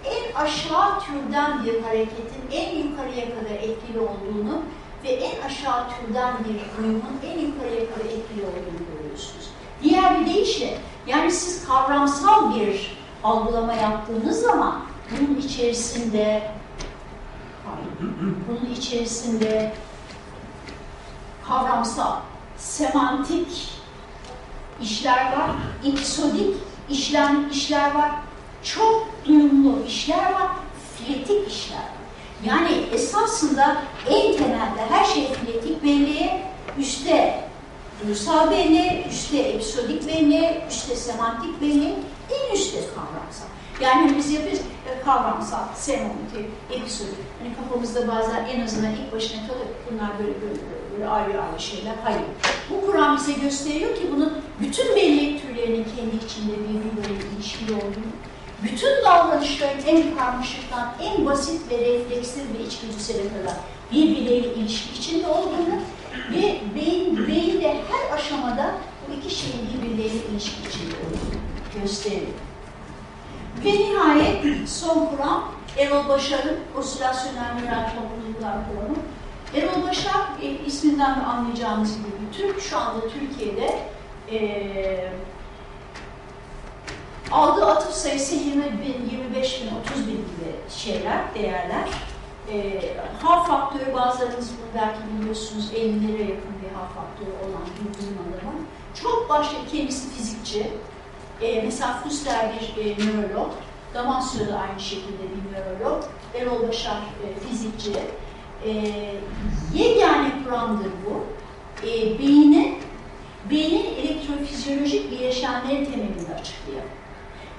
A: en aşağı türden bir hareketin en yukarıya kadar etkili olduğunu ve en aşağı türden bir duyumun en yukarıya kadar etkili olduğunu görüyorsunuz. Diğer bir deyişle, yani siz kavramsal bir algılama yaptığınız zaman bunun içerisinde bunun içerisinde kavramsal, semantik işler var, episodik işlem işler var, çok duyumlu işler var, filetik işler var. Yani esasında en temelde her şey filetik belleğe, üstte duysal belleğe, üstte episodik belleğe, üstte semantik belleğe, en üstte kavramsal. Yani biz yapıyoruz e, kavramsal, semantik, episodik. Hani kafamızda bazen en azından ilk başına kalır. Bunlar böyle böyle, böyle ayrı ayrı şeyler. Hayır. Bu Kur'an bize gösteriyor ki bunun bütün bellek türlerinin kendi içinde birbirleriyle ilişkili olduğunu, bütün davranışların en karmaşıktan en basit ve refleksif ve içgüdüsele kadar birbirleriyle ilişki içinde olduğunu ve beyin, beyinde her aşamada bu iki şeyin birbirleriyle ilişki içinde olduğunu gösteriyor. Ve nihayet son kuram Erol Başar'ın osilasyonel nöral topluluklar kuramı. Erol Başar e, isminden de anlayacağınız gibi Türk. Şu anda Türkiye'de e, aldığı atıf sayısı 20 bin, 25 bin, 30 bin gibi şeyler, değerler. E, H faktörü bazılarınız bunu belki biliyorsunuz 50'lere yakın bir H faktörü olan bir bilim. Çok başka kendisi fizikçi. E, mesela Fuster bir e, nörolog, Damasio da aynı şekilde bir nörolog, Erol Başar e, fizikçi. E, yegane kuramdır bu. E, beyni, beynin elektrofizyolojik bileşenleri temelinde açıklıyor.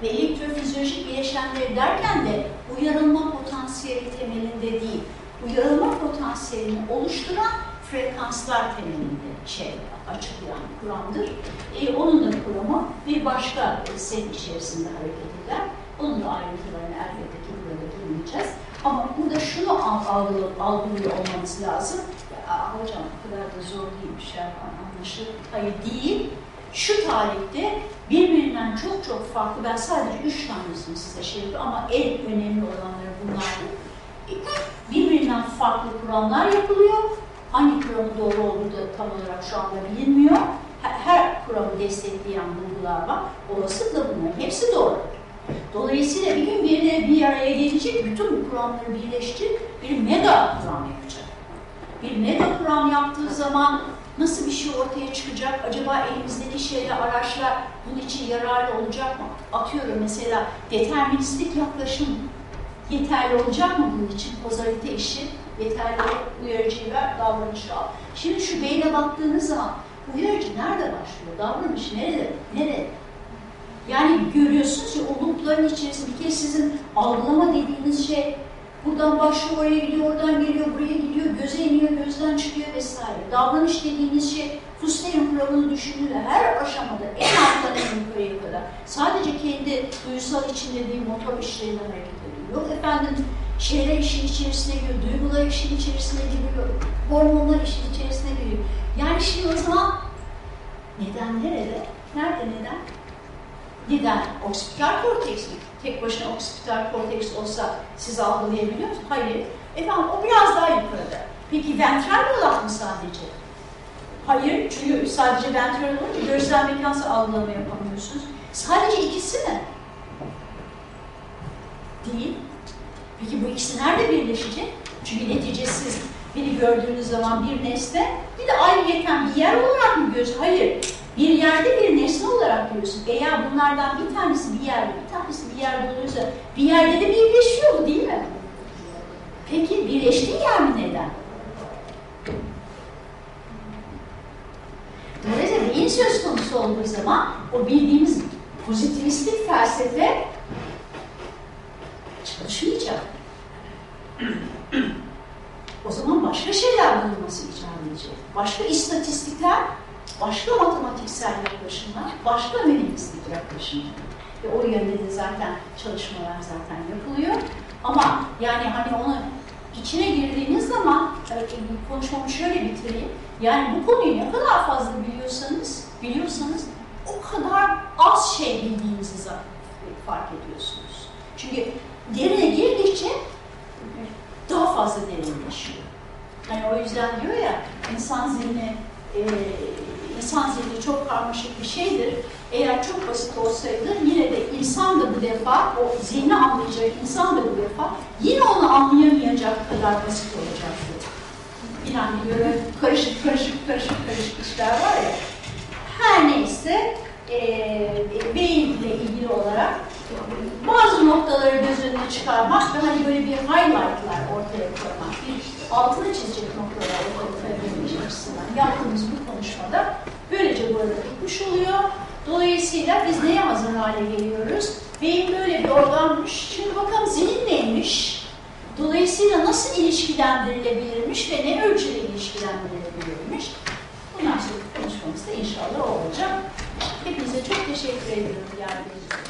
A: Ve elektrofizyolojik bileşenleri derken de uyarılma potansiyeli temelinde değil, uyarılma potansiyelini oluşturan frekanslar temelinde şey açıklayan kuramdır. E, onun da kuramı bir başka set içerisinde hareket eder. Onun da ayrıntılarını elbette ki burada girmeyeceğiz. Ama burada şunu algılıyor, algılıyor olmamız lazım. Ya, hocam bu kadar da zor değilmiş ya anlaşılır. Hayır değil. Şu tarihte birbirinden çok çok farklı, ben sadece üç tanesini size şey ama en önemli olanları bunlardı. Birbirinden farklı kuramlar yapılıyor. Hangi kuramın doğru olduğu da tam olarak şu anda bilinmiyor. Her kuramı destekleyen bulgular var. Olasılıkla bunların hepsi doğru. Dolayısıyla bir gün birileri bir araya gelecek, bütün bu kuramları birleştirip bir mega kuram yapacak. Bir mega kuram yaptığı zaman nasıl bir şey ortaya çıkacak? Acaba elimizdeki şeyler, araçlar bunun için yararlı olacak mı? Atıyorum mesela deterministik yaklaşım yeterli olacak mı bunun için? Kozalite işi yeterli uyarıcıyı ver, davranışı al. Şimdi şu beyne baktığınız zaman uyarıcı nerede başlıyor? Davranış nerede? Nerede? Yani görüyorsunuz ya o içerisinde bir kere sizin algılama dediğiniz şey buradan başlıyor, oraya gidiyor, oradan geliyor, buraya gidiyor, göze iniyor, gözden çıkıyor vesaire. Davranış dediğiniz şey Fuster'in kuramını düşündüğünde her aşamada en alttan en yukarıya kadar sadece kendi duysal içinde değil motor işlerinden hareket ediyor. Yok efendim şeyler işin içerisine giriyor, duygular işin içerisine giriyor, hormonlar işin içerisine giriyor. Yani şimdi o zaman neden nerede? Nerede neden? Neden? Oksipital korteks mi? Tek başına oksipital korteks olsa siz algılayabiliyor musunuz? Hayır. Efendim o biraz daha yukarıda. Peki ventral dolap mı sadece? Hayır. Çünkü sadece ventral olunca görsel mekansal algılama yapamıyorsunuz. Sadece ikisi mi? Değil. Peki bu ikisi nerede birleşecek? Çünkü neticesiz biri gördüğünüz zaman bir nesne, bir de ayrıyeten bir yer olarak mı görüyorsun? Hayır, bir yerde bir nesne olarak görüyorsun. Eğer bunlardan bir tanesi bir yerde, bir tanesi bir yerde oluyorsa bir yerde de birleşiyor değil mi? Peki birleştiği yer mi neden? Dolayısıyla beyin söz konusu olduğu zaman o bildiğimiz pozitivistik felsefe çalışmayacak. O zaman başka şeyler bulunması icap edecek. Başka istatistikler, başka matematiksel yaklaşımlar, başka mühendislik yaklaşımlar. Ve o yönde de zaten çalışmalar zaten yapılıyor. Ama yani hani onu içine girdiğiniz zaman, konuşmamı şöyle bitireyim. Yani bu konuyu ne kadar fazla biliyorsanız, biliyorsanız o kadar az şey bildiğinizi fark ediyorsunuz. Çünkü derine girdikçe daha fazla derinleşiyor. Yani o yüzden diyor ya insan zihni insan zihni çok karmaşık bir şeydir. Eğer çok basit olsaydı yine de insan da bu defa o zihni anlayacak insan da bu defa yine onu anlayamayacak kadar basit olacaktı. Hani böyle karışık karışık karışık karışık işler var ya. Her neyse e, beyinle ilgili olarak bazı noktaları göz önüne çıkarmak ve hani böyle bir highlightlar ortaya koymak, bir altını çizecek noktalar ortaya yaptığımız bu konuşmada böylece burada bitmiş oluyor. Dolayısıyla biz neye hazır hale geliyoruz? Beyin böyle bir organmış. Şimdi bakalım zihin neymiş? Dolayısıyla nasıl ilişkilendirilebilirmiş ve ne ölçüde ilişkilendirilebilirmiş? Bundan sonra konuşmamız da inşallah olacak. Hepinize çok teşekkür ediyorum geldiğiniz.